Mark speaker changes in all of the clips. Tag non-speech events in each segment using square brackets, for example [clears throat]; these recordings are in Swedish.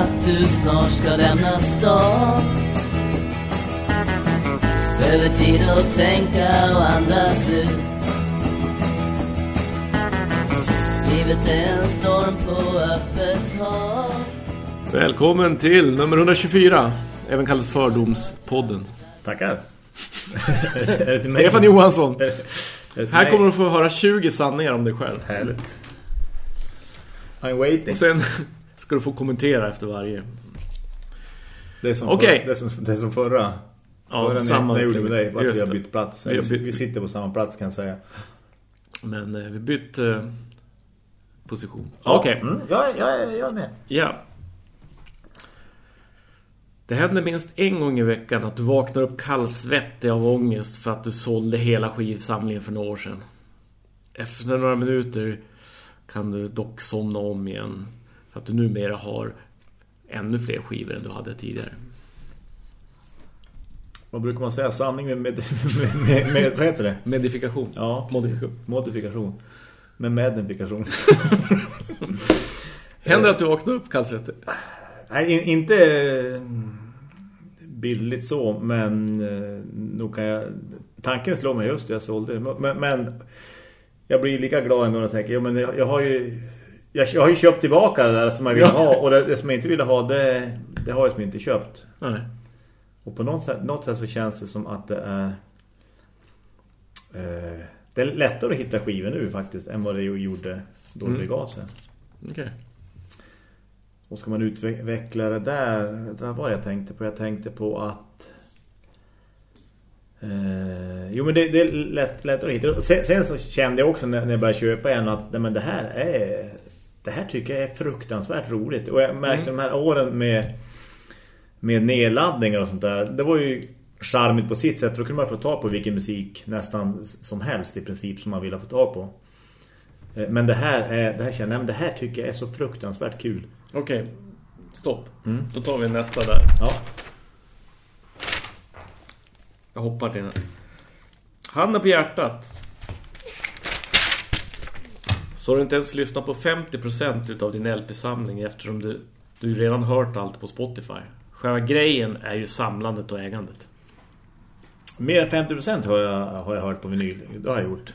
Speaker 1: att du snart ska lämna stan Behöver tid att tänka och andas ut Livet är en storm på öppet hav
Speaker 2: Välkommen till nummer 124, även kallat Fördomspodden.
Speaker 3: Tackar. [laughs] är det?
Speaker 2: Stefan Johansson. Här kommer du få höra 20 sanningar om dig själv.
Speaker 3: Härligt. I'm waiting.
Speaker 2: Och sen ska du få kommentera efter varje.
Speaker 3: Det är som,
Speaker 2: Okej.
Speaker 3: för, det är som, det är som förra.
Speaker 2: Ja,
Speaker 3: förra
Speaker 2: samma
Speaker 3: när jag gjorde med dig. Vart vi har bytt plats.
Speaker 2: Vi bytt-
Speaker 3: vi sitter på samma plats kan jag säga.
Speaker 2: Men eh, vi bytte eh, position. Okej,
Speaker 3: Mm, jag, är- jag, är- jag är med.
Speaker 2: ja. Det händer minst en gång i veckan att du vaknar upp kallsvettig av ångest för att du sålde hela skivsamlingen för några år sedan. Efter några minuter kan du dock somna om igen för att du numera har ännu fler skivor än du hade tidigare.
Speaker 3: Vad brukar man säga? Sanning med, med, med, med, vad heter det?
Speaker 2: Medifikation.
Speaker 3: Ja,
Speaker 2: Modifikation.
Speaker 3: modifikation. Med modifikation. [laughs]
Speaker 2: Händer att du vaknar upp kallsvettig?
Speaker 3: Nej, in, inte eh, bildligt så, men eh, nog kan jag... Tanken slår mig just jag sålde. Men, men jag blir lika glad ändå när jag tänker, ja, men jag, jag har ju... Jag, jag har ju köpt tillbaka det där som jag vill
Speaker 2: Ja.
Speaker 3: ha Och det, det som jag inte ville ha, det, det har jag som inte köpt
Speaker 2: Nej.
Speaker 3: Och på något sätt, något sätt så känns det som att det är eh, Det är lättare att hitta skivor nu faktiskt Än vad det gjorde då
Speaker 2: Mm.
Speaker 3: det begav sig
Speaker 2: Okej.
Speaker 3: Och ska man utveckla det där Det var vad jag tänkte på Jag tänkte på att eh, Jo men det, det är lätt, lättare att hitta sen, sen så kände jag också när, när jag började köpa en Att nej, men det här är Det här tycker jag är fruktansvärt roligt Och jag märkte
Speaker 2: Mm.
Speaker 3: de här åren med Med nedladdningar och sånt där Det var ju charmigt på sitt sätt För då kunde man få tag på vilken musik Nästan som helst i princip Som man ville få tag på Eh, Men det här, är, det här känner jag men Det här tycker jag är så fruktansvärt kul
Speaker 2: Okej. Stopp.
Speaker 3: Mm.
Speaker 2: Då tar vi nästa där.
Speaker 3: Ja,
Speaker 2: Jag hoppar till den. Handen på hjärtat. Så har du inte ens lyssnat på 50% utav din LP-samling eftersom du, du redan hört allt på Spotify. Själva grejen är ju samlandet och ägandet.
Speaker 3: Mer än 50% har jag, har jag hört på vinyl. Det har jag gjort.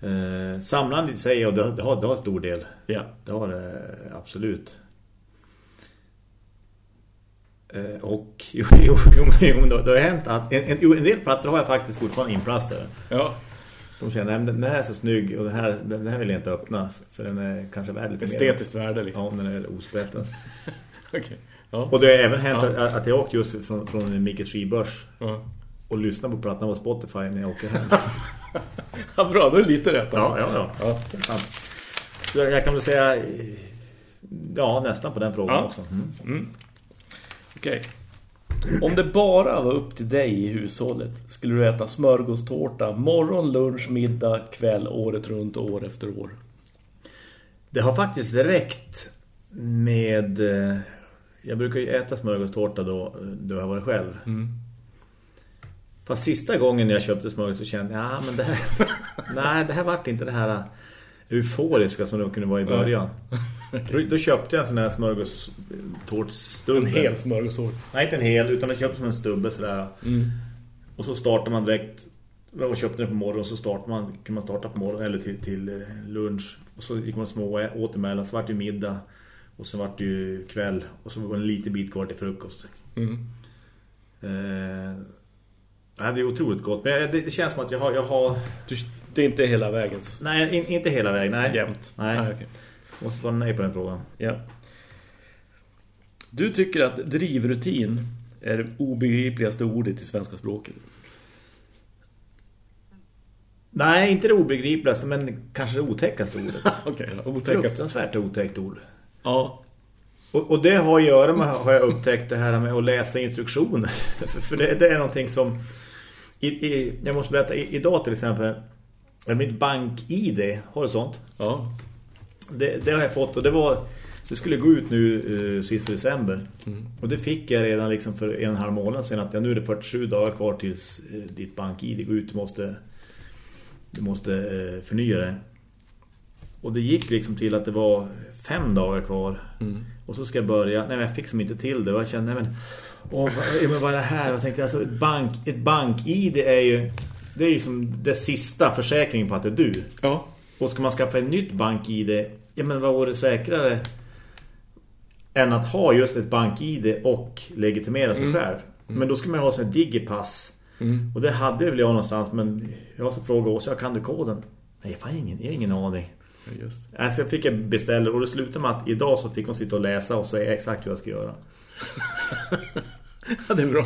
Speaker 3: Eh, samlandet säger jag, det, det, har, det har stor del.
Speaker 2: Ja.
Speaker 3: Det har det absolut. Eh, och [laughs] jo, jo, jo, jo det, har hänt att en, en, en del plattor har jag faktiskt fortfarande inplastade.
Speaker 2: Ja.
Speaker 3: De känner, "Nej, den här är så snygg och den här, den här vill jag inte öppna. För den är kanske värd lite
Speaker 2: Estetiskt
Speaker 3: mer.
Speaker 2: värde liksom.
Speaker 3: Ja, den är osprättad. [laughs]
Speaker 2: Okej. Ja.
Speaker 3: Och det har även hänt
Speaker 2: Ja.
Speaker 3: att, att jag åkt just från, från Micke Skibörs
Speaker 2: Ja.
Speaker 3: och lyssnar på plattorna på Spotify när jag åker hem. [laughs]
Speaker 2: ja, bra. Då är det lite rätt.
Speaker 3: Ja, ja, ja. Så jag, kan väl säga ja, nästan på den frågan också. Mm.
Speaker 2: Okej. Om det bara var upp till dig i hushållet skulle du äta smörgåstårta morgon, lunch, middag, kväll, året runt, år efter år.
Speaker 3: Det har faktiskt räckt med... eh, Jag brukar ju äta smörgåstårta då, då jag var själv.
Speaker 2: Mm.
Speaker 3: Fast sista gången jag köpte smörgås så kände jag, ja men det här... [laughs] nej, det här vart inte det här euforiska som det kunde vara i början. Då, då köpte jag en sån här smörgåstårtsstubbe.
Speaker 2: En hel smörgåstårta.
Speaker 3: Nej, inte en hel, utan jag köpte som en stubbe sådär.
Speaker 2: Mm.
Speaker 3: Och så startar man direkt och köpte den på morgonen så startar man, kan man starta på morgonen eller till, till eh, lunch. Och så gick man små och åt emellan, så vart det middag. Och så vart det ju kväll. Och så var det en liten bit kvar till frukost.
Speaker 2: Mm.
Speaker 3: Eh, det är otroligt gott. Men det, det känns som att jag har... Jag har
Speaker 2: det är inte hela vägen
Speaker 3: nej, in, inte hela vägen. Nej.
Speaker 2: jämt.
Speaker 3: Nej.
Speaker 2: Nej, okej.
Speaker 3: Måste vara nej på den frågan.
Speaker 2: Ja. Du tycker att drivrutin är det obegripligaste ordet i svenska språket.
Speaker 3: Nej, inte det obegripligaste, men kanske det otäckaste ordet. [laughs]
Speaker 2: Okej, okay, otäckast.
Speaker 3: Fruktansvärt otäckt ord.
Speaker 2: Ja.
Speaker 3: Och, och det har att göra med, har jag upptäckt, det här med att läsa instruktioner. [laughs] för för det, det är någonting som... I, i, jag måste berätta, i, idag till exempel, mitt bank-id, sånt?
Speaker 2: Ja.
Speaker 3: Det, det har jag fått och det var... Det skulle gå ut nu uh, sista december. Och det fick jag redan liksom för en och en halv månad sedan att ja, nu är det 47 dagar kvar tills uh, ditt bank-id går ut. Du måste, du måste uh, förnya det. Och det gick liksom till att det var fem dagar kvar.
Speaker 2: Mm.
Speaker 3: Och så ska jag börja. Nej, men jag fick som inte till det. Och jag kände, nej men... Åh, vad, men vad är det här? Och jag tänkte, alltså, ett, bank, ett bank-id är ju... Det är ju som det sista försäkringen på att det är du.
Speaker 2: Ja.
Speaker 3: Och ska man skaffa ett nytt bank-id... Ja, men vad vore säkrare än att ha just ett bank-id och legitimera sig själv? Men då ska man ha sån digipass.
Speaker 2: Mm.
Speaker 3: Och det hade väl jag någonstans, men jag så frågade jag kan du koden? Nej, jag har ingen, jag har ingen aning.
Speaker 2: Just.
Speaker 3: Alltså jag fick en beställare och det slutade med att idag så fick hon sitta och läsa och säga exakt hur jag ska göra. [laughs] [laughs]
Speaker 2: Ja, det är bra.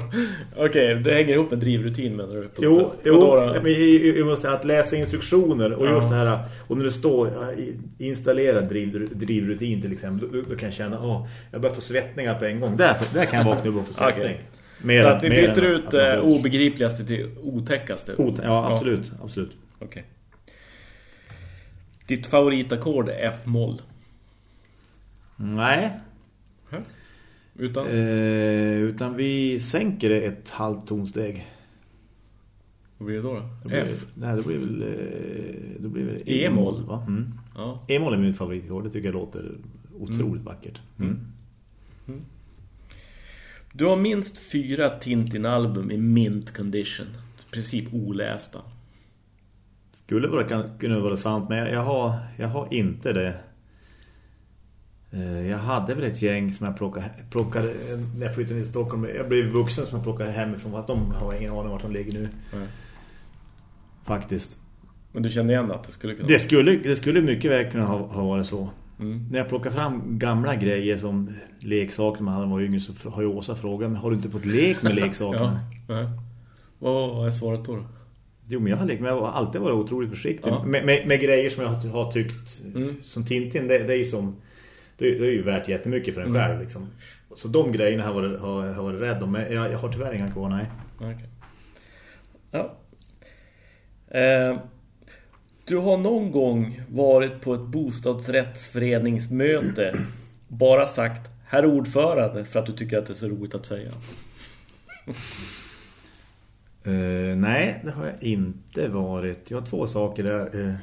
Speaker 2: Okej, det hänger ihop med drivrutin menar du?
Speaker 3: Jo,
Speaker 2: sätt.
Speaker 3: jo
Speaker 2: då?
Speaker 3: men jag, måste säga att läsa instruktioner och
Speaker 2: Ja.
Speaker 3: just det här och när det står ja, installera driv, drivrutin till exempel då, då kan jag känna, åh, jag börjar få svettningar på en gång. Där, där kan jag vakna upp och få svettning.
Speaker 2: Okej.
Speaker 3: Mer
Speaker 2: Så
Speaker 3: än-
Speaker 2: att vi byter
Speaker 3: än
Speaker 2: ut
Speaker 3: att man
Speaker 2: eh, obegripligaste till otäckaste.
Speaker 3: Ot- Ja, absolut, absolut.
Speaker 2: Okej. Ditt favoritackord är F-moll.
Speaker 3: Nej,
Speaker 2: Utan?
Speaker 3: eh, utan vi sänker det ett halvt tonsteg.
Speaker 2: Vad blir det då?
Speaker 3: Då
Speaker 2: då?
Speaker 3: blir,
Speaker 2: F?
Speaker 3: Nej, då blir det väl, eh, då blir det
Speaker 2: E-moll.
Speaker 3: va? Mm.
Speaker 2: Ja.
Speaker 3: E-moll är min favoritkord, det tycker jag låter otroligt vackert. Mm.
Speaker 2: Du har minst fyra Tintin-album i mint condition. I princip olästa.
Speaker 3: Skulle vara, kunna vara sant, men jag, har, jag har inte det. Eh, Jag hade väl ett gäng som jag plockade, plockade eh, när jag flyttade till Stockholm. Jag blev vuxen som jag plockade hemifrån. Att de har ingen aning vart de ligger nu.
Speaker 2: Nej.
Speaker 3: Faktiskt.
Speaker 2: Men du kände igen att det skulle kunna...
Speaker 3: Det skulle, det skulle mycket väl kunna ha, ha varit så.
Speaker 2: Mm.
Speaker 3: När jag plockar fram gamla grejer som leksaker man hade var yngre så har ju Åsa frågat men har du inte fått lek med [laughs] leksakerna?
Speaker 2: Ja. Nej. Vad är svaret då?
Speaker 3: Jo, men jag har men jag har alltid varit otroligt försiktig.
Speaker 2: Ja.
Speaker 3: Med, med, med grejer som jag har, har tyckt
Speaker 2: Mm.
Speaker 3: som Tintin, det, det är ju som det är, det är ju värt jättemycket för en
Speaker 2: Mm.
Speaker 3: själv liksom. Så de grejerna har jag varit, har, har varit rädd om. Men jag, jag har tyvärr inga kvar, nej.
Speaker 2: Okej. Ja. Eh, du har någon gång varit på ett bostadsrättsföreningsmöte [clears throat] bara sagt herr ordförande för att du tycker att det är så roligt att säga. [laughs]
Speaker 3: Eh, nej, det har jag inte varit. Jag har två saker där. eh.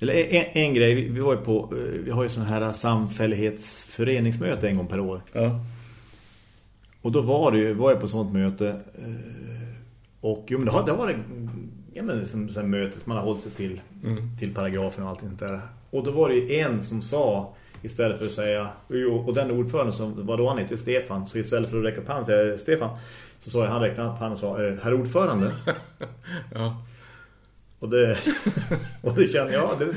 Speaker 3: Eller en, en grej, vi, vi var ju på, eh, vi har ju sån här samfällighetsföreningsmöte en gång per år.
Speaker 2: Ja.
Speaker 3: Och då var det ju, var jag på sånt möte eh, och jo men det har, det varit ja, men, som, som möte som man har hållit sig till
Speaker 2: Mm.
Speaker 3: till paragrafen och allt sånt där. Och då var det ju en som sa istället för att säga och den ordförande som var då han hette Stefan så istället för att räcka upp handen Stefan så sa jag han räckte upp handen och sa eh, herr ordförande [laughs]
Speaker 2: Ja.
Speaker 3: Och det [laughs] och det kände jag det,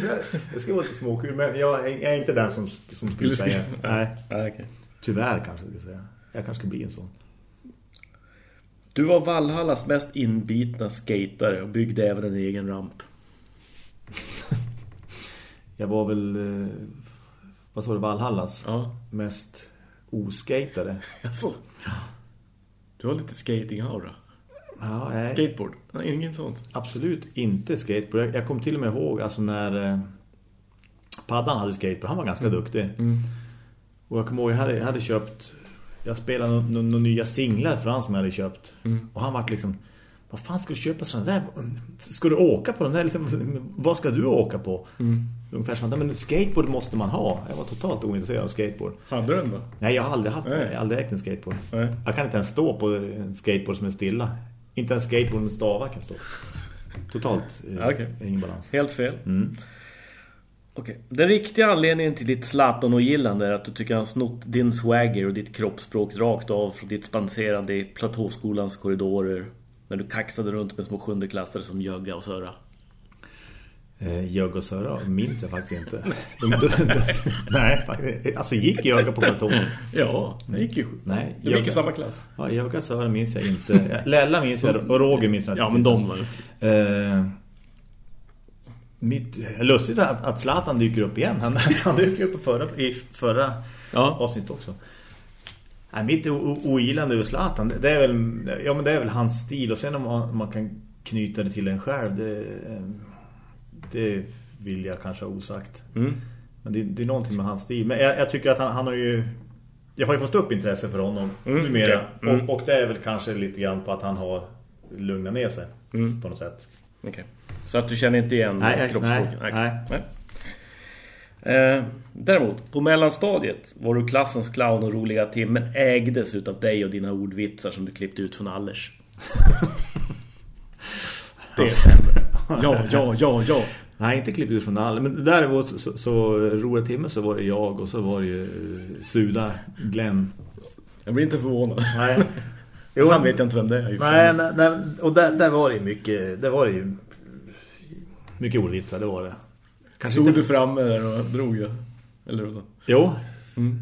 Speaker 3: det, ska vara lite småkul men jag, är- inte den som, som skulle
Speaker 2: Skulle
Speaker 3: säga nej tyvärr kanske jag ska säga jag kanske ska bli en sån
Speaker 2: Du var Valhallas mest inbitna skatare och byggde även en egen ramp. [laughs]
Speaker 3: Jag var väl eh, vad sa du Valhallas
Speaker 2: Ja.
Speaker 3: mest oskatade.
Speaker 2: Alltså. [laughs] Du har lite skating-aura.
Speaker 3: Ja, nej,
Speaker 2: Skateboard? Inget sånt.
Speaker 3: absolut inte skateboard. Jag, jag kom till och med ihåg alltså när eh, Paddan hade skateboard, han var ganska duktig. Och jag kommer ihåg jag hade, jag hade köpt jag spelade några no, no, nya singlar för han som jag hade köpt.
Speaker 2: Mm.
Speaker 3: Och han var liksom vad fan ska du köpa sådana där? Ska du åka på den där? Liksom, vad ska du åka på?
Speaker 2: Mm.
Speaker 3: Ungefär som att, men skateboard måste man ha. Jag var totalt ointresserad av skateboard.
Speaker 2: Hade du den då?
Speaker 3: Nej, jag har aldrig haft
Speaker 2: Nej.
Speaker 3: jag har aldrig ägt en skateboard.
Speaker 2: Nej.
Speaker 3: Jag kan inte ens stå på en skateboard som är stilla. Inte en skateboard med stavar kan stå. Totalt eh, [laughs]
Speaker 2: Okej.
Speaker 3: ingen balans.
Speaker 2: Helt fel.
Speaker 3: Mm.
Speaker 2: Okej. Den riktiga anledningen till ditt Zlatan och gillande är att du tycker han snott din swagger och ditt kroppsspråk rakt av från ditt spanserande i platåskolans korridorer när du kaxade runt med små sjundeklassare som Jögga och Söra.
Speaker 3: Eh, och Söra minns jag faktiskt inte. De, de, de, nej, faktiskt. [laughs] Alltså gick Jögga på platån?
Speaker 2: Ja, det gick ju
Speaker 3: Nej,
Speaker 2: Det gick i samma klass.
Speaker 3: Ja, och Söra minns jag inte. Lella minns jag och Roger minns jag.
Speaker 2: Ja, men de var
Speaker 3: Eh, mitt, lustigt att, att Zlatan dyker upp igen. Han, [laughs] han dyker upp förra, i förra
Speaker 2: Ja.
Speaker 3: avsnitt också. Nej, mitt ogillande över Zlatan, det- det är väl ja, men det är väl hans stil och sen om man, om man kan knyta det till en själv, det, det vill jag kanske ha osagt.
Speaker 2: Mm.
Speaker 3: Men det, det är någonting med hans stil. Men jag, jag tycker att han, han har ju jag har ju fått upp intresse för honom
Speaker 2: Mm,
Speaker 3: numera.
Speaker 2: okej. Mm.
Speaker 3: Och, och det är väl kanske lite grann på att han har lugnat ner sig
Speaker 2: Mm.
Speaker 3: på något sätt.
Speaker 2: Okej. Så att du känner inte igen
Speaker 3: Nej, jag-
Speaker 2: kroppsspråket?
Speaker 3: nej, nej.
Speaker 2: Eh, däremot, på mellanstadiet var du klassens clown och roliga Tim men ägdes utav dig och dina ordvitsar som du klippte ut från Allers. [laughs] Det stämmer. Ja, ja, ja, ja.
Speaker 3: Nej, inte klippt ut från alla. Men däremot så, så roliga timme så var det jag och så var det ju eh, Suda, Glenn.
Speaker 2: Jag blir inte förvånad.
Speaker 3: Nej. [laughs]
Speaker 2: Jo, han vet jag inte vem det är.
Speaker 3: Nej, nej, nej, och där, där var det ju mycket, där var det ju mycket ordvitsar, det var det. Kanske
Speaker 2: Stod
Speaker 3: inte...
Speaker 2: du framme där och drog ju? Eller hur?
Speaker 3: Jo,
Speaker 2: Mm.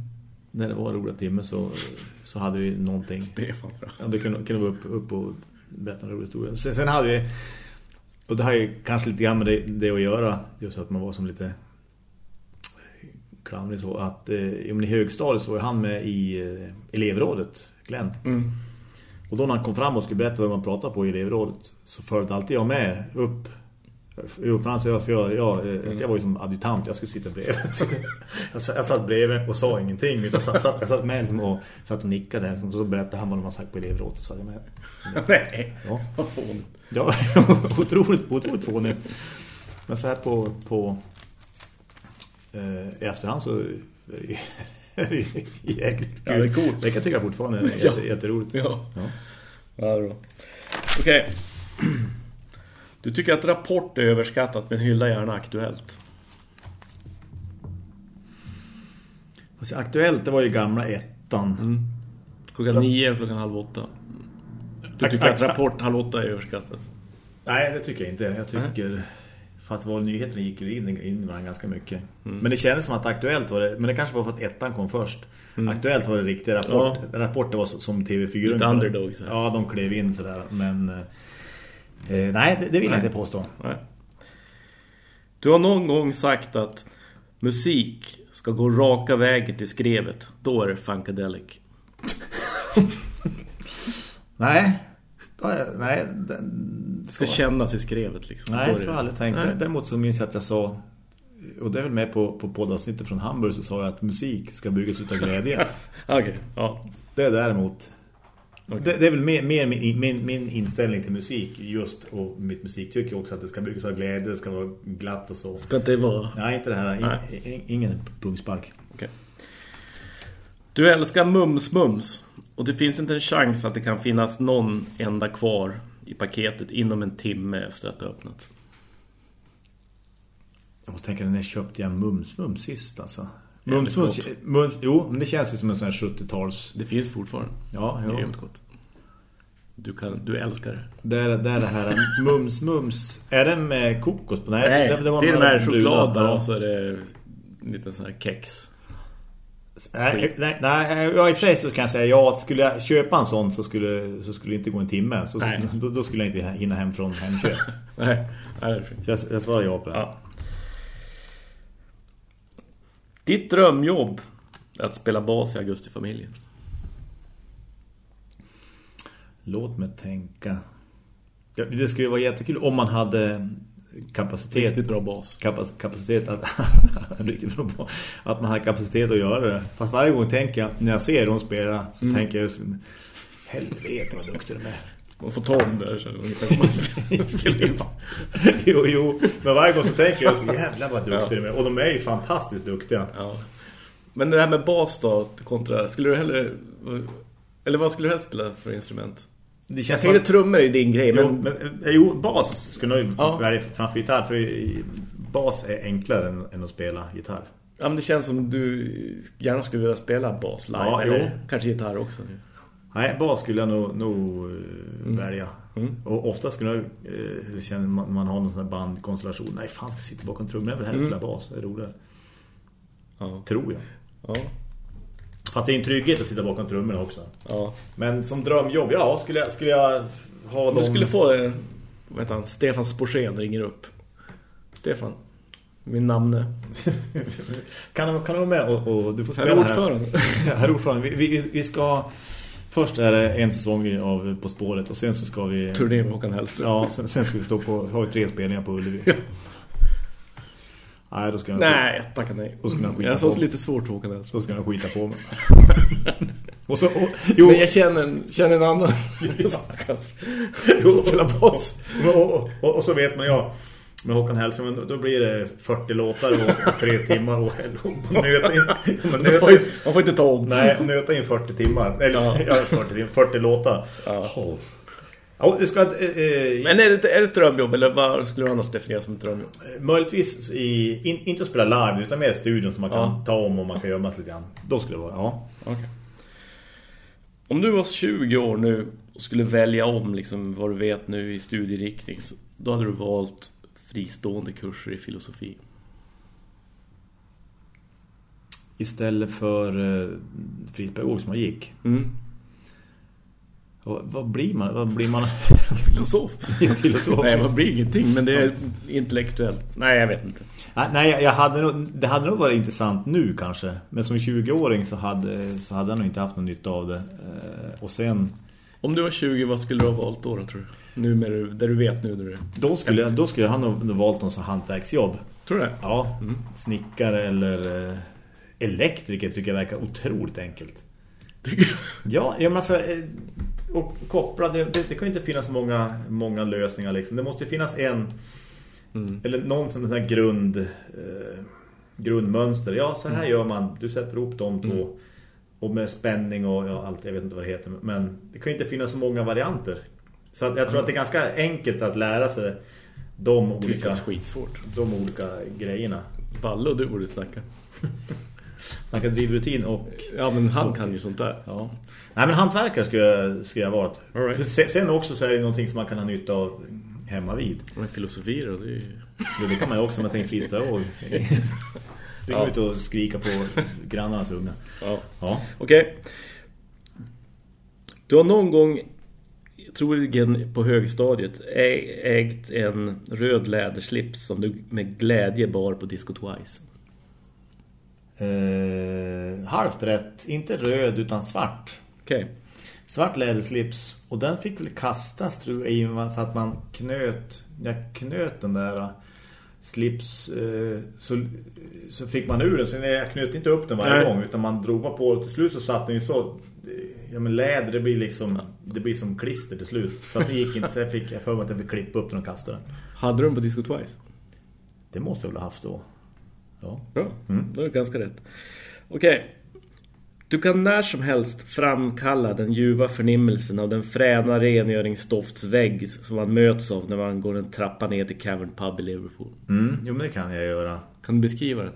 Speaker 3: när det var roliga timme så, så hade vi någonting.
Speaker 2: Stefan fram.
Speaker 3: Ja, det kunde, kunde vara upp, upp och berätta en rolig historia. Sen, sen hade vi, och det har ju kanske lite grann med det, det att göra, just att man var som lite klamrig så, att eh, i högstadiet så var han med i eh, elevrådet, Glenn.
Speaker 2: Mm.
Speaker 3: Och då när han kom fram och skulle berätta vad man pratade på i elevrådet så följde alltid jag med upp fram så jag, för jag, jag, jag var ju som adjutant, jag skulle sitta bredvid. [laughs] [laughs] Jag, jag satt bredvid och sa ingenting. utan Jag satt, jag satt med liksom och satt och nickade. liksom, Så berättade han vad de hade sagt på elevrådet. Så jag med. [laughs]
Speaker 2: Nej,
Speaker 3: Ja.
Speaker 2: vad fånigt.
Speaker 3: Ja, otroligt, otroligt fånigt. Men så här på, på eh, i efterhand så är det jäkligt
Speaker 2: Ja, det är coolt.
Speaker 3: Det kan jag tycka fortfarande är
Speaker 2: Ja.
Speaker 3: jätte, jätteroligt.
Speaker 2: Ja.
Speaker 3: Ja.
Speaker 2: Ja. Okej. Du tycker att Rapport är överskattat men hylla gärna Aktuellt.
Speaker 3: Alltså, aktuellt, det var ju gamla ettan.
Speaker 2: Klockan nio och klockan halv åtta. Du tycker
Speaker 3: ak-
Speaker 2: att Rapport halv åtta är överskattat?
Speaker 3: Nej, det tycker jag inte. Jag tycker... Fast var nyheterna gick ju in, in med ganska mycket. Men det kändes som att Aktuellt var det... Men det kanske var för att ettan kom först. Aktuellt var det riktiga rapport. Rapport det var som TV4.
Speaker 2: Lite underdog, så här.
Speaker 3: Ja, de klev in sådär. Men... Eh, nej, det, det vill jag
Speaker 2: Nej.
Speaker 3: inte påstå.
Speaker 2: Nej. Du har någon gång sagt att musik ska gå raka vägen till skrevet. Då är det funkadelic. [laughs]
Speaker 3: Nej. Nej, den,
Speaker 2: Det ska kännas i skrevet liksom.
Speaker 3: Nej, så har jag aldrig tänkt.
Speaker 2: Nej.
Speaker 3: Däremot så minns jag att jag sa... Och det är väl med på, på poddavsnittet från Hamburg så sa jag att musik ska byggas utav glädje. [laughs]
Speaker 2: Okej, ja.
Speaker 3: Det är däremot
Speaker 2: Okej.
Speaker 3: det, det är väl mer, mer min, min, min inställning till musik just och mitt musiktycke också att det ska byggas av glädje, det ska vara glatt och så.
Speaker 2: Ska inte vara...
Speaker 3: Nej, inte det här.
Speaker 2: Nej.
Speaker 3: In, in, ingen pungspark.
Speaker 2: Okej. Du älskar mums mums. Och det finns inte en chans att det kan finnas någon enda kvar i paketet inom en timme efter att det öppnat.
Speaker 3: Jag måste tänka när köpte jag mums mums sist alltså. Mums, mums, jo, men det känns ju som en sån här 70-tals.
Speaker 2: Det finns fortfarande.
Speaker 3: Ja,
Speaker 2: Det är
Speaker 3: jo.
Speaker 2: gott. Du, kan, du älskar det.
Speaker 3: Där, där det här mums mums. Är det med kokos på? Nej,
Speaker 2: Nej, det, är den
Speaker 3: några
Speaker 2: här choklad
Speaker 3: bruna.
Speaker 2: bara
Speaker 3: Ja.
Speaker 2: och så är det en liten sån här kex.
Speaker 3: Nej, nej, nej, i och för sig så kan jag säga ja, att skulle jag köpa en sån så skulle, så skulle det inte gå en timme. Så, då, då skulle jag inte hinna hem från hemköp. [laughs]
Speaker 2: Nej, nej det är fint.
Speaker 3: Så jag, jag svarar ja på det.
Speaker 2: Ja. Ditt drömjobb är att spela bas i Augustifamiljen.
Speaker 3: Låt mig tänka. Det skulle ju vara jättekul om man hade kapacitet.
Speaker 2: Riktigt bra bas.
Speaker 3: Kapac- kapacitet att, [laughs] riktigt bra på, att man har kapacitet att göra det. Fast varje gång tänker jag, när jag ser dem spela så
Speaker 2: Mm.
Speaker 3: tänker jag just, helvete vad duktig de är.
Speaker 2: Man får ta dem där så [laughs]
Speaker 3: jo, jo, men varje gång så tänker jag så jävla vad duktiga de är. Och de är ju fantastiskt duktiga.
Speaker 2: Ja. Men det här med bas då kontra, skulle du hellre eller vad skulle du helst spela för instrument?
Speaker 3: Det
Speaker 2: Jag
Speaker 3: känns
Speaker 2: tänkte trummor är din grej,
Speaker 3: Jo,
Speaker 2: men,
Speaker 3: men, eh, jo, bas skulle jag
Speaker 2: Ja.
Speaker 3: välja framför gitarr. För bas är enklare än, än att spela gitarr.
Speaker 2: ja, men det känns som du gärna skulle vilja spela bas live
Speaker 3: Ja,
Speaker 2: eller
Speaker 3: jo.
Speaker 2: kanske gitarr också.
Speaker 3: Nej, bas skulle jag nog, nog eh, välja.
Speaker 2: Mm.
Speaker 3: Och ofta skulle jag eh, det känner man, man har någon sån här bandkonstellation. Nej, fan ska sitta bakom trummor. Jag vill hellre
Speaker 2: Mm.
Speaker 3: spela bas. Det är roligare.
Speaker 2: Ja.
Speaker 3: Tror jag.
Speaker 2: Ja.
Speaker 3: För att det är en trygghet att sitta bakom trummorna också.
Speaker 2: ja.
Speaker 3: Men som drömjobb, ja, skulle jag, skulle jag ha dem...
Speaker 2: du skulle få eh, vad heter han? Stefan Sporsén ringer upp. Stefan, min namne. [laughs]
Speaker 3: Kan du, kan du vara med och, och du får
Speaker 2: Herr
Speaker 3: spela
Speaker 2: ordförande.
Speaker 3: här. [laughs] Herr ordförande, vi, vi, vi ska... Först är det en säsong av På spåret och sen så ska vi...
Speaker 2: Turné med Håkan Hellström.
Speaker 3: Ja, sen, sen ska vi stå på... Har vi tre spelningar på Ullevi.
Speaker 2: Ja.
Speaker 3: Nej, då ska jag...
Speaker 2: Nej, tackar nej.
Speaker 3: Då ska man skita
Speaker 2: Jag såg
Speaker 3: på.
Speaker 2: lite svårt för Håkan Hellström.
Speaker 3: Då ska jag skita på mig. [laughs] och så... Och, jo,
Speaker 2: Men jag känner en, känner en annan [laughs] [laughs]
Speaker 3: Jo.
Speaker 2: spela bas.
Speaker 3: och, och, och, och så vet man, ja... med Håkan Hellström, då- då blir det 40 låtar och tre timmar och, och nöta in, [laughs] man
Speaker 2: får,
Speaker 3: in,
Speaker 2: man får inte ta om.
Speaker 3: nej, nöta in 40 timmar, eller
Speaker 2: Ja. [laughs]
Speaker 3: ja. 40, timmar, 40 låtar.
Speaker 2: Ja.
Speaker 3: Oh. Ja, ska, eh, eh,
Speaker 2: Men är det, är det ett drömjobb eller vad skulle du annars definiera som ett drömjobb?
Speaker 3: möjligtvis i, in, inte att spela live utan mer studion som man kan
Speaker 2: Ja.
Speaker 3: ta om och man kan gömma sig lite grann. Då skulle det vara, ja.
Speaker 2: Okej. Om du var 20 år nu och skulle välja om liksom vad du vet nu i studieriktning då hade du valt fristående kurser i filosofi.
Speaker 3: Istället för uh, fritidspedagog som man gick.
Speaker 2: Mm.
Speaker 3: Och, vad blir man? Vad blir man? [laughs]
Speaker 2: Filosof?
Speaker 3: Ja, filosof.
Speaker 2: Nej, man blir ingenting, men det är intellektuellt. Nej, jag vet inte.
Speaker 3: Nej, Nej, jag- jag hade nog, det hade nog varit intressant nu kanske. Men som 20-åring så hade, så hade jag nog inte haft någon nytta av det. Eh, och sen,
Speaker 2: Om du var 20, vad skulle du ha valt då, då tror du? Nu med det, där du vet nu. Du...
Speaker 3: då skulle, jag, då skulle jag ha valt någon sån hantverksjobb.
Speaker 2: Tror du det?
Speaker 3: Ja,
Speaker 2: Mm.
Speaker 3: snickare eller eh, elektriker tycker jag verkar otroligt enkelt. Ja, ja men alltså, eh, och koppla, det, det, det kan ju inte finnas många, många lösningar liksom. Det måste ju finnas en,
Speaker 2: Mm.
Speaker 3: eller någon sån här grund, eh, grundmönster. Ja, så här gör man. Du sätter ihop de två.
Speaker 2: Mm.
Speaker 3: Och med spänning och ja, allt, jag vet inte vad det heter. Men det kan ju inte finnas så många varianter. Så jag tror att det är ganska enkelt att lära sig de olika,
Speaker 2: skitsvårt.
Speaker 3: de olika grejerna.
Speaker 2: Balle och du borde snacka. [laughs]
Speaker 3: Snacka drivrutin och...
Speaker 2: Ja, men han
Speaker 3: Och-
Speaker 2: kan ju sånt där.
Speaker 3: Ja. Nej, men hantverkare skulle jag, skulle jag varit.
Speaker 2: All right.
Speaker 3: Sen också så är det någonting som man kan ha nytta av hemma vid.
Speaker 2: Men filosofi då, det är.
Speaker 3: Det, det kan man ju också om man tänker fritidspedagog. Springa [laughs]
Speaker 2: Ja.
Speaker 3: ut och skrika på grannarnas unga.
Speaker 2: Ja.
Speaker 3: Ja.
Speaker 2: Okej. Du har någon gång, troligen på högstadiet, ägt en röd läderslips som du med glädje bar på Disco Twice.
Speaker 3: Eh, halvt rätt. Inte röd utan svart.
Speaker 2: Okej.
Speaker 3: Svart läderslips. Och den fick väl kastas tror jag i för att man knöt. Jag knöt den där slips eh, så, så fick man ur den. Så jag knöt inte upp den varje
Speaker 2: Nej.
Speaker 3: gång utan man drog på och till slut så satt den ju så ja men läder det blir liksom det blir som klister till slut. Så att det gick inte så jag fick jag för mig att jag fick klippa upp den och kasta den.
Speaker 2: Hade du den på Disco Twice?
Speaker 3: Det måste jag väl ha haft då. Ja.
Speaker 2: Bra,
Speaker 3: Mm.
Speaker 2: det ganska rätt. Okej. Du kan när som helst framkalla den ljuva förnimmelsen av den fräna rengöringsdoftsvägg som man möts av när man går en trappa ner till Cavern Pub i Liverpool.
Speaker 3: Mm, jo men det kan jag göra.
Speaker 2: Kan du beskriva den?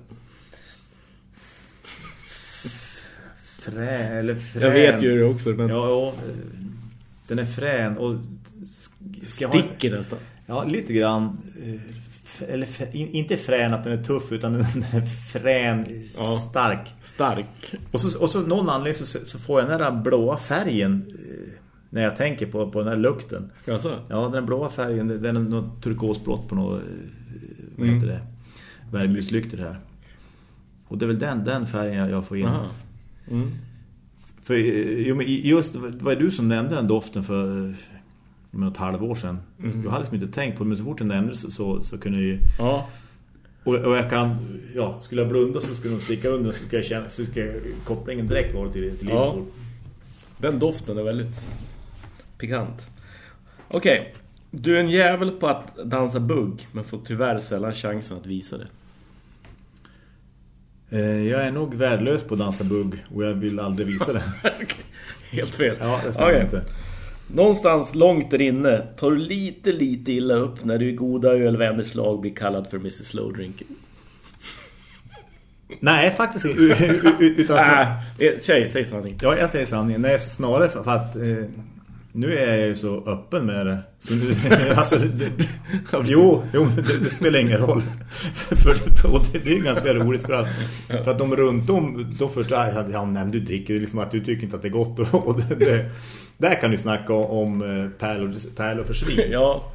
Speaker 3: Frä, eller frän.
Speaker 2: Jag vet ju det också, men
Speaker 3: Ja, ja, den är frän och ska jag ha-
Speaker 2: sticker nästan.
Speaker 3: Ja, lite grann eh, eller inte frän att den är tuff utan [laughs] den är frän
Speaker 2: Ja.
Speaker 3: stark.
Speaker 2: Stark.
Speaker 3: Och så och så någon anledning så, så får jag den där blåa färgen eh, när jag tänker på på den här lukten.
Speaker 2: Alltså.
Speaker 3: Ja, den blåa färgen den är något turkosblått på något eh, vad
Speaker 2: Mm.
Speaker 3: heter det? Värmeljuslyktor här. Och det är väl den den färgen jag, får in.
Speaker 2: Mm.
Speaker 3: För eh, just det var du som nämnde den doften för ett halvår sedan.
Speaker 2: Mm.
Speaker 3: Jag hade liksom inte tänkt på det, men så fort den nämndes så, så, så kunde jag ju...
Speaker 2: Ja.
Speaker 3: Och, och jag kan... Ja, skulle jag blunda så skulle de sticka under så jag känna... Så ska jag, kopplingen direkt vara till, till
Speaker 2: Ja.
Speaker 3: Liverpool.
Speaker 2: Den doften är väldigt pikant. Okej. Du är en jävel på att dansa bugg, men får tyvärr sällan chansen att visa det.
Speaker 3: Eh, jag är nog värdelös på att dansa bugg och jag vill aldrig visa det. [laughs]
Speaker 2: Helt fel.
Speaker 3: Ja, det stämmer
Speaker 2: Okej.
Speaker 3: inte.
Speaker 2: Någonstans långt där inne tar du lite, lite illa upp när du i goda ölvänners lag blir kallad för Mrs. Slowdrink.
Speaker 3: Nej, faktiskt inte. Utan snar-
Speaker 2: Äh, tjej, säg sanning.
Speaker 3: Ja, jag säger sanningen. Nej, snarare för, att... Eh, nu är jag ju så öppen med det. Så nu, [laughs] alltså, det, jo, jo det, det spelar ingen roll. [laughs] för, det, det är ju ganska roligt för att, för att de runt om, de förstår att ja, nej, du dricker liksom att du tycker inte att det är gott. Och, och det, det, där kan du snacka om, eh, pärlor, pärlor för svin.
Speaker 2: Ja,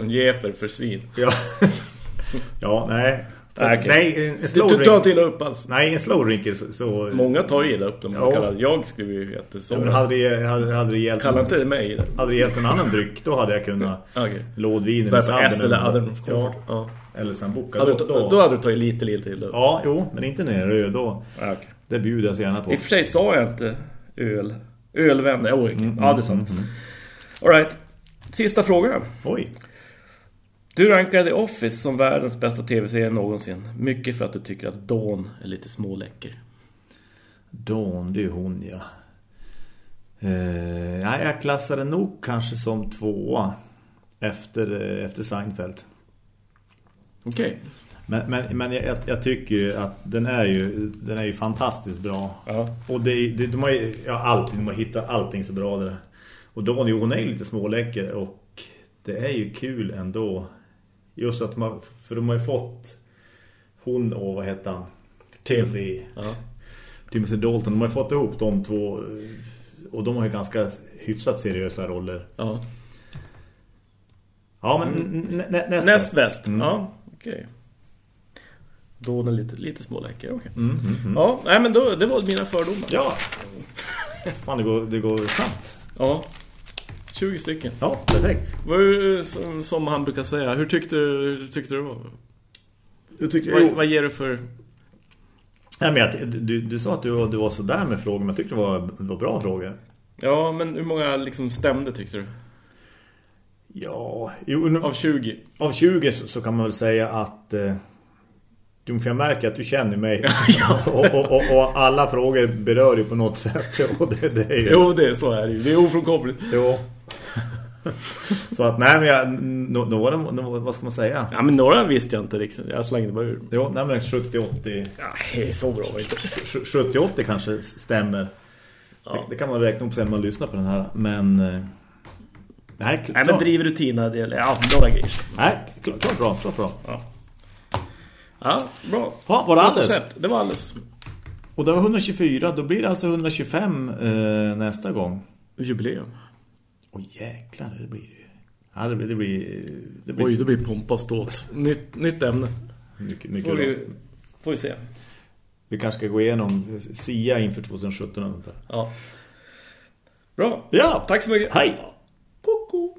Speaker 2: en jäfer för svin.
Speaker 3: Ja, ja nej.
Speaker 2: Nej, okej.
Speaker 3: Nej, en, slow
Speaker 2: Du, tar inte illa upp alls.
Speaker 3: Nej, en slow drink är så... så
Speaker 2: Många tar illa upp dem.
Speaker 3: Ja.
Speaker 2: Ja. Jag skulle ju heta så.
Speaker 3: ja, men hade hade, hade det gällt...
Speaker 2: Kalla inte mig det.
Speaker 3: Hade det gällt en annan dryck, då hade jag kunnat... [laughs]
Speaker 2: Okej.
Speaker 3: Lådvin eller
Speaker 2: på S eller Adam
Speaker 3: ja.
Speaker 2: Ja.
Speaker 3: eller sambuca.
Speaker 2: Hade
Speaker 3: Då, då,
Speaker 2: då hade du tagit lite, lite illa upp.
Speaker 3: Ja, jo, men inte när det är röd då.
Speaker 2: Okej.
Speaker 3: Det bjuder jag gärna på.
Speaker 2: I och för sig sa jag inte öl. Ölvänner, oh,
Speaker 3: Mm,
Speaker 2: ja det är sant. All right. Sista frågan.
Speaker 3: Oj.
Speaker 2: Du rankar The Office som världens bästa tv-serie någonsin. Mycket för att du tycker att Dawn är lite småläcker.
Speaker 3: Dawn, det är hon, ja. Eh, ja, jag klassar den nog kanske som tvåa efter, eh, efter Seinfeld.
Speaker 2: Okej. Okay.
Speaker 3: Men, men, men jag, jag, tycker ju att den är ju, den är ju fantastiskt bra.
Speaker 2: Ja.
Speaker 3: Och det, det, de har ju ja, alltid, de har hittat allting så bra där. Och då hon är ju lite småläcker och det är ju kul ändå. Just att man, för de har ju fått hon och vad heter han? Timothy.
Speaker 2: Ja.
Speaker 3: Timothy Dalton. De har ju fått ihop de två och de har ju ganska hyfsat seriösa roller.
Speaker 2: Ja.
Speaker 3: Ja, men mm. näst,
Speaker 2: näst bäst. Mm. Ja, okej. Okay. Då är lite, lite småläcker, okej. Okay.
Speaker 3: Mm, mm, mm,
Speaker 2: ja, nej, men då, det var mina fördomar.
Speaker 3: Ja, fan det går, det går snabbt.
Speaker 2: Ja, 20 stycken.
Speaker 3: Ja, perfekt.
Speaker 2: Som, som han brukar säga, hur tyckte, hur tyckte du det var?
Speaker 3: Jag tyckte,
Speaker 2: vad, vad ger du för...
Speaker 3: Nej, men jag, du, du sa att du, du var så där med frågor, men jag tyckte det var, det var bra frågor.
Speaker 2: Ja, men hur många liksom stämde tyckte du?
Speaker 3: Ja, jo,
Speaker 2: av 20.
Speaker 3: Av 20 så, så, kan man väl säga att eh, du får jag märka att du känner mig. [laughs] och, och, och, och, alla frågor berör ju på något sätt. [laughs] Och det, det är ju...
Speaker 2: Jo, det är så är det ju. Det är ofrånkomligt.
Speaker 3: Jo. så att, nej men jag, några, några, vad ska man säga?
Speaker 2: Ja men några visste jag inte riktigt, jag slängde bara ur.
Speaker 3: Jo, nej men 70-80
Speaker 2: Ja, det är så bra inte
Speaker 3: 70-80 kanske stämmer ja. det, det, kan man räkna upp sen man lyssnar på den här Men eh,
Speaker 2: Nej, nej men driver det eller ja, några grejer.
Speaker 3: Nej, klart, klart bra, klart bra.
Speaker 2: Ja. Ja, bra.
Speaker 3: Ja, var det alldeles?
Speaker 2: Det var alldeles.
Speaker 3: Och det var 124, då blir det alltså 125 eh, nästa gång.
Speaker 2: Jubileum.
Speaker 3: Åh jäklar, det blir det Ja, det blir... Det blir,
Speaker 2: det blir... Oj, det blir pompa ståt. Nytt, nytt ämne.
Speaker 3: Mycket, mycket
Speaker 2: får, vi, får vi se.
Speaker 3: Vi kanske ska gå igenom SIA inför 2017.
Speaker 2: Ja. Bra.
Speaker 3: Ja,
Speaker 2: tack så mycket.
Speaker 3: Hej.
Speaker 2: Koko.